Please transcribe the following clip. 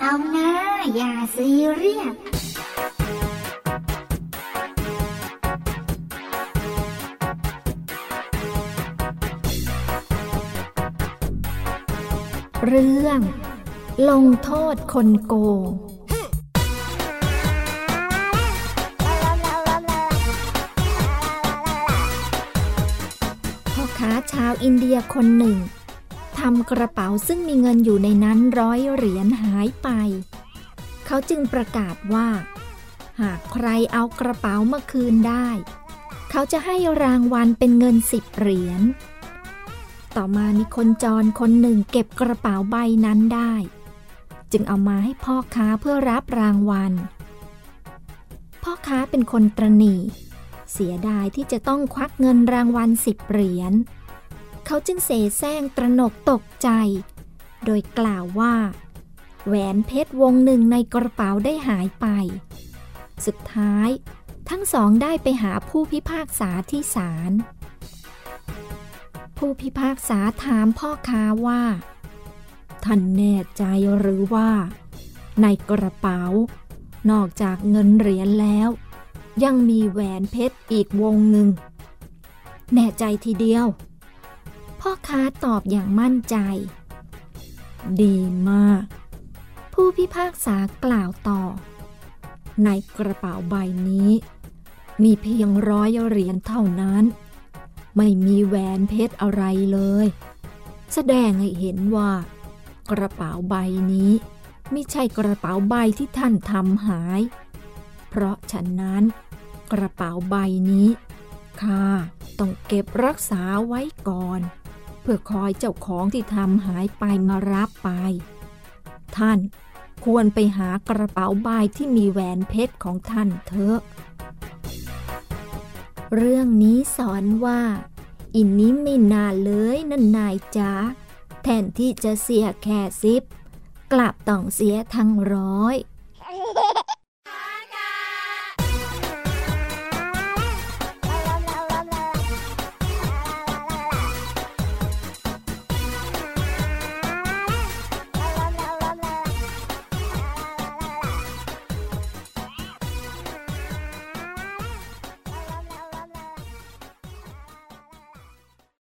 เอย่าซีเรียสเรื่อง ลงโทษคนโกง พ่อค้าชาวอินเดียคนหนึ่ง ทำกระเป๋าซึ่งมีเงินอยู่ในนั้นร้อยเหรียญหายไป เขาจึงประกาศว่า หากใครเอากระเป๋ามาคืนได้ เขาจะให้รางวัลเป็นเงินสิบเหรียญ ต่อมามีคนจรคนหนึ่งเก็บกระเป๋าใบนั้นได้ จึงเอามาให้พ่อค้าเพื่อรับรางวัล พ่อค้าเป็นคนตรณีเสียดายที่จะต้องควักเงินรางวัลสิบเหรียญเขาจึงเสแสร้งตระหนกตกใจ โดยกล่าวว่า แหวนเพชรวงหนึ่งในกระเป๋าได้หายไป สุดท้ายทั้งสองได้ไปหาผู้พิพากษาที่ศาล ผู้พิพากษาถามพ่อค้าว่า ท่านแน่ใจหรือว่า ในกระเป๋า นอกจากเงินเหรียญแล้ว ยังมีแหวนเพชรอีกวงหนึ่ง แน่ใจทีเดียว พ่อค้าตอบอย่างมั่นใจ ดีมาก ผู้พิพากษากล่าวต่อ ในกระเป๋าใบนี้ มีเพียงร้อยเหรียญเท่านั้น ไม่มีแหวนเพชรอะไรเลย แสดงให้เห็นว่า กระเป๋าใบนี้ไม่ใช่กระเป๋าใบที่ท่านทำหาย เพราะฉะนั้น กระเป๋าใบนี้ข้าต้องเก็บรักษาไว้ก่อน พื่อคอยเจ้าของที่ทำหายไปมารับไป ท่านควรไปหากระเป๋าใบที่มีแหวนเพชรของท่านเถอะ เรื่องนี้สอนว่า อินนี้ไม่น่าเลยนั่นนายจ๋าแทนที่จะเสียแค่ซิปกลับต้องเสียทั้งร้อย